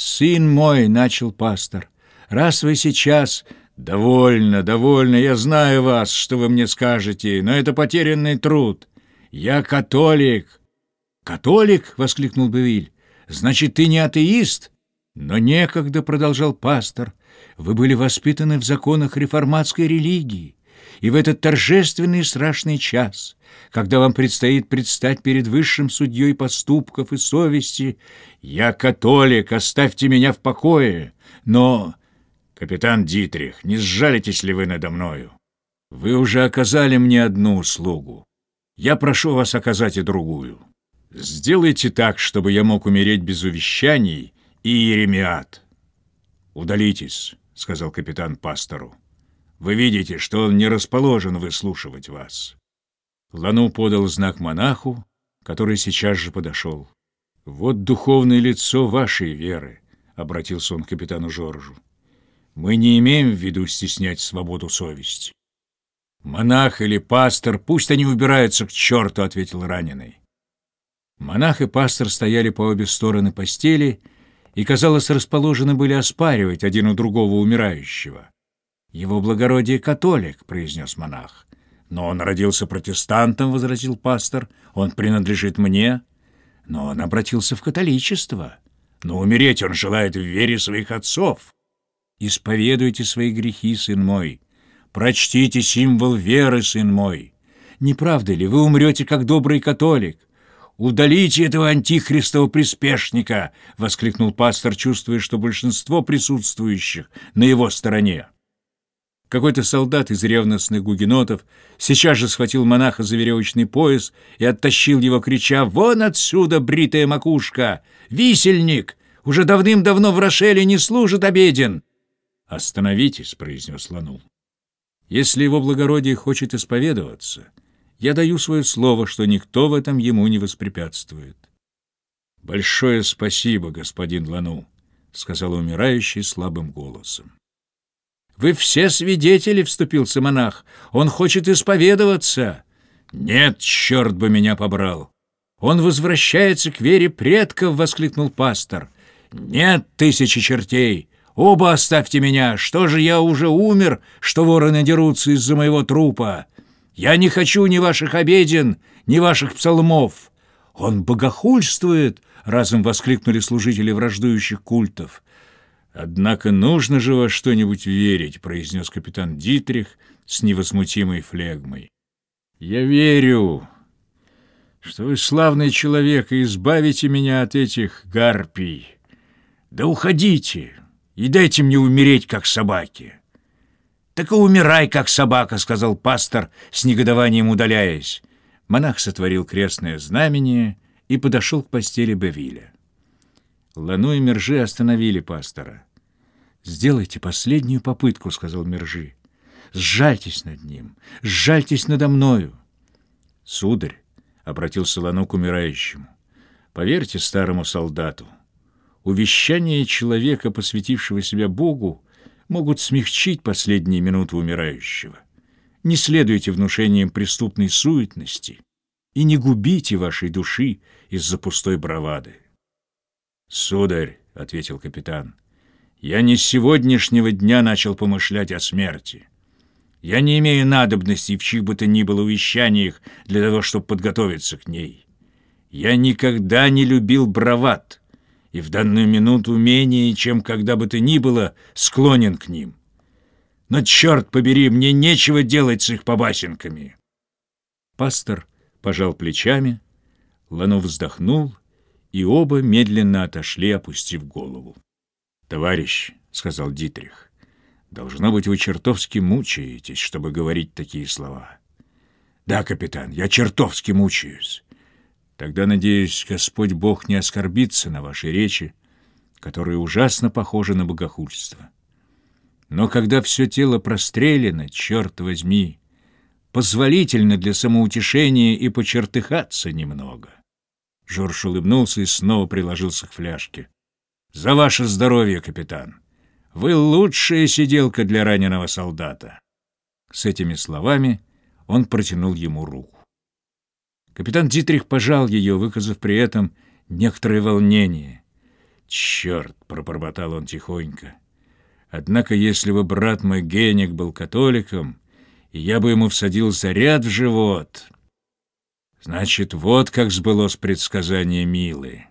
«Сын мой», — начал пастор, — «раз вы сейчас...» «Довольно, довольно, я знаю вас, что вы мне скажете, но это потерянный труд. Я католик». «Католик?» — воскликнул Бевиль. «Значит, ты не атеист?» «Но некогда», — продолжал пастор, — «вы были воспитаны в законах реформатской религии, и в этот торжественный и страшный час, когда вам предстоит предстать перед высшим судьей поступков и совести, я католик, оставьте меня в покое, но...» «Капитан Дитрих, не сжалитесь ли вы надо мною? Вы уже оказали мне одну услугу. Я прошу вас оказать и другую. Сделайте так, чтобы я мог умереть без увещаний и Еремиат. Удалитесь», — сказал капитан пастору. «Вы видите, что он не расположен выслушивать вас». Лану подал знак монаху, который сейчас же подошел. «Вот духовное лицо вашей веры», — обратился он к капитану Жоржу. Мы не имеем в виду стеснять свободу совести. Монах или пастор, пусть они убираются к черту, ответил раненый. Монах и пастор стояли по обе стороны постели и, казалось, расположены были оспаривать один у другого умирающего. «Его благородие католик», — произнес монах. «Но он родился протестантом», — возразил пастор. «Он принадлежит мне». «Но он обратился в католичество. Но умереть он желает в вере своих отцов». Исповедуйте свои грехи, сын мой. Прочтите символ веры, сын мой. Не правда ли, вы умрете, как добрый католик? «Удалите этого антихристового приспешника!» — воскликнул пастор, чувствуя, что большинство присутствующих на его стороне. Какой-то солдат из ревностных гугенотов сейчас же схватил монаха за веревочный пояс и оттащил его, крича «Вон отсюда, бритая макушка! Висельник! Уже давным-давно в Рошеле не служит обеден!» «Остановитесь», — произнес Ланул. «Если его благородие хочет исповедоваться, я даю свое слово, что никто в этом ему не воспрепятствует». «Большое спасибо, господин Лану», — сказал умирающий слабым голосом. «Вы все свидетели», — вступился монах. «Он хочет исповедоваться». «Нет, черт бы меня побрал!» «Он возвращается к вере предков!» — воскликнул пастор. «Нет тысячи чертей! Оба оставьте меня! Что же я уже умер, что вороны дерутся из-за моего трупа? Я не хочу ни ваших обеден, ни ваших псалмов!» «Он богохульствует!» — разом воскликнули служители враждующих культов. «Однако нужно же во что-нибудь верить», — произнес капитан Дитрих с невозмутимой флегмой. «Я верю, что вы славный человек и избавите меня от этих гарпий. Да уходите!» и дайте мне умереть, как собаки». «Так и умирай, как собака», — сказал пастор, с негодованием удаляясь. Монах сотворил крестное знамение и подошел к постели Бевиля. Лану и Мержи остановили пастора. «Сделайте последнюю попытку», — сказал Мержи. «Сжальтесь над ним, сжальтесь надо мною». «Сударь», — обратился Лану к умирающему, — «поверьте старому солдату, Увещания человека, посвятившего себя Богу, могут смягчить последние минуты умирающего. Не следуйте внушениям преступной суетности и не губите вашей души из-за пустой бравады. «Сударь», — ответил капитан, — «я не с сегодняшнего дня начал помышлять о смерти. Я не имею надобности в чьих бы то ни было увещаниях для того, чтобы подготовиться к ней. Я никогда не любил бравад» и в данную минуту менее, чем когда бы то ни было, склонен к ним. Но, черт побери, мне нечего делать с их побасенками. Пастор пожал плечами, Ланов вздохнул, и оба медленно отошли, опустив голову. «Товарищ», — сказал Дитрих, — «должно быть, вы чертовски мучаетесь, чтобы говорить такие слова». «Да, капитан, я чертовски мучаюсь. Тогда, надеюсь, Господь Бог не оскорбится на вашей речи, которые ужасно похожи на богохульство. Но когда все тело прострелено, черт возьми, позволительно для самоутешения и почертыхаться немного. Жорж улыбнулся и снова приложился к фляжке. «За ваше здоровье, капитан! Вы лучшая сиделка для раненого солдата!» С этими словами он протянул ему руку. Капитан Дитрих пожал ее, выказав при этом некоторое волнение. «Черт!» — пробормотал он тихонько. «Однако, если бы брат мой Геник был католиком, я бы ему всадил заряд в живот...» Значит, вот как сбылось предсказание Милы.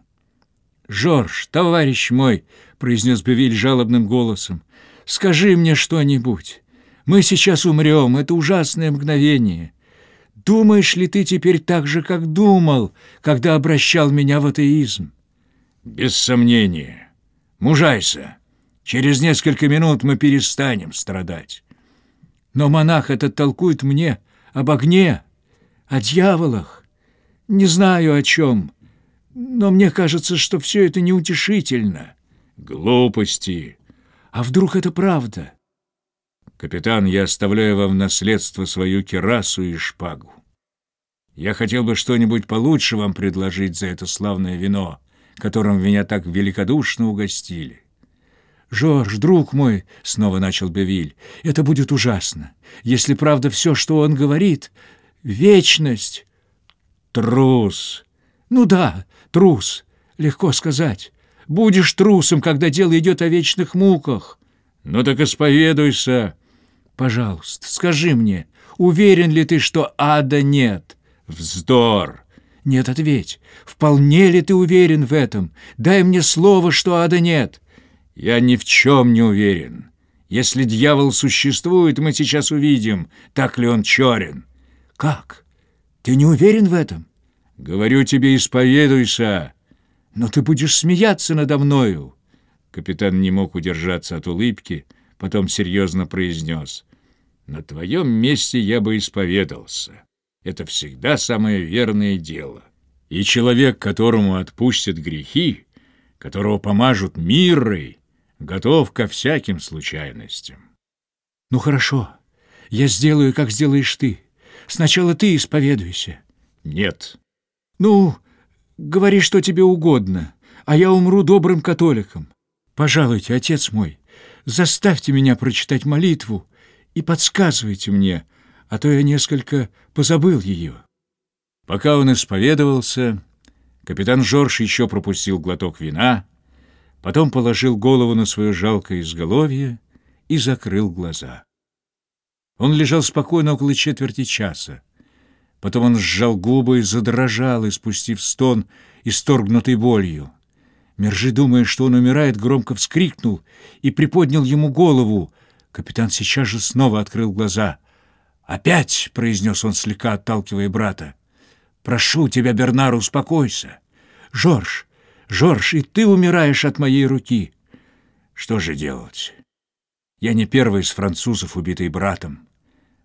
«Жорж, товарищ мой!» — произнес Бевиль жалобным голосом. «Скажи мне что-нибудь. Мы сейчас умрем, это ужасное мгновение. Думаешь ли ты теперь так же, как думал, когда обращал меня в атеизм?» «Без сомнения. Мужайся. Через несколько минут мы перестанем страдать». «Но монах этот толкует мне об огне, о дьяволах. Не знаю о чем, но мне кажется, что все это неутешительно». «Глупости!» «А вдруг это правда?» «Капитан, я оставляю вам в наследство свою керасу и шпагу. Я хотел бы что-нибудь получше вам предложить за это славное вино, которым меня так великодушно угостили». «Жорж, друг мой», — снова начал Бевиль, — «это будет ужасно. Если правда все, что он говорит, вечность...» «Трус!» «Ну да, трус. Легко сказать. Будешь трусом, когда дело идет о вечных муках». «Ну так исповедуйся». «Пожалуйста, скажи мне, уверен ли ты, что ада нет?» «Вздор!» «Нет, ответь. Вполне ли ты уверен в этом? Дай мне слово, что ада нет». «Я ни в чем не уверен. Если дьявол существует, мы сейчас увидим, так ли он черен». «Как? Ты не уверен в этом?» «Говорю тебе, исповедуйся». «Но ты будешь смеяться надо мною». Капитан не мог удержаться от улыбки, потом серьезно произнес. «На твоем месте я бы исповедался. Это всегда самое верное дело. И человек, которому отпустят грехи, которого помажут мирой, готов ко всяким случайностям». «Ну хорошо, я сделаю, как сделаешь ты. Сначала ты исповедуйся». «Нет». «Ну, говори, что тебе угодно, а я умру добрым католиком. Пожалуйте, отец мой, заставьте меня прочитать молитву и подсказывайте мне, а то я несколько позабыл ее». Пока он исповедовался, капитан Жорж еще пропустил глоток вина, потом положил голову на свое жалкое изголовье и закрыл глаза. Он лежал спокойно около четверти часа. Потом он сжал губы и задрожал, испустив стон, исторгнутый болью. Мержи, думая, что он умирает, громко вскрикнул и приподнял ему голову. Капитан сейчас же снова открыл глаза. «Опять!» — произнес он, слегка отталкивая брата. «Прошу тебя, Бернар, успокойся. Жорж, Жорж, и ты умираешь от моей руки. Что же делать? Я не первый из французов, убитый братом.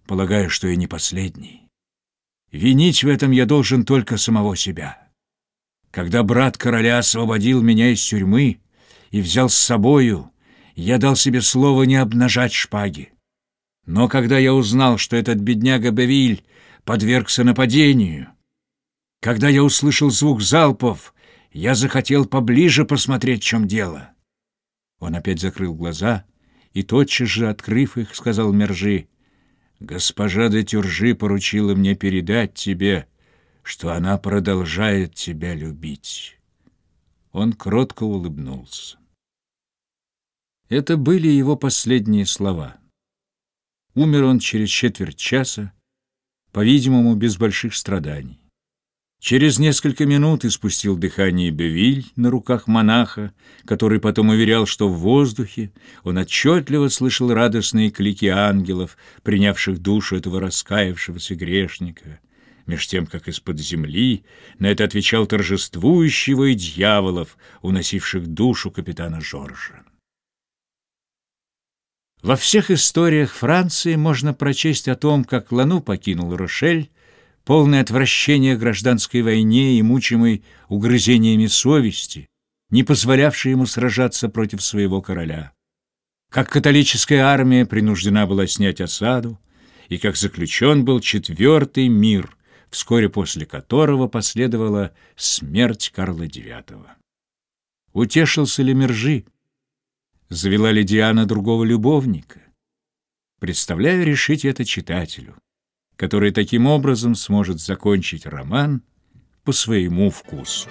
Полагаю, что и не последний. Винить в этом я должен только самого себя. Когда брат короля освободил меня из тюрьмы и взял с собою, я дал себе слово не обнажать шпаги. Но когда я узнал, что этот бедняга Бевиль подвергся нападению, когда я услышал звук залпов, я захотел поближе посмотреть, в чем дело. Он опять закрыл глаза и, тотчас же открыв их, сказал Мержи, Госпожа де Тюржи поручила мне передать тебе, что она продолжает тебя любить. Он кротко улыбнулся. Это были его последние слова. Умер он через четверть часа, по-видимому, без больших страданий. Через несколько минут испустил дыхание Бевиль на руках монаха, который потом уверял, что в воздухе он отчетливо слышал радостные клики ангелов, принявших душу этого раскаявшегося грешника. Меж тем, как из-под земли на это отвечал торжествующий вой дьяволов, уносивших душу капитана Жоржа. Во всех историях Франции можно прочесть о том, как Лану покинул Рошель, полное отвращение гражданской войне и мучимый угрызениями совести, не позволявший ему сражаться против своего короля. Как католическая армия принуждена была снять осаду, и как заключен был четвертый мир, вскоре после которого последовала смерть Карла IX. Утешился ли Мержи? Завела ли Диана другого любовника? Представляю решить это читателю который таким образом сможет закончить роман по своему вкусу.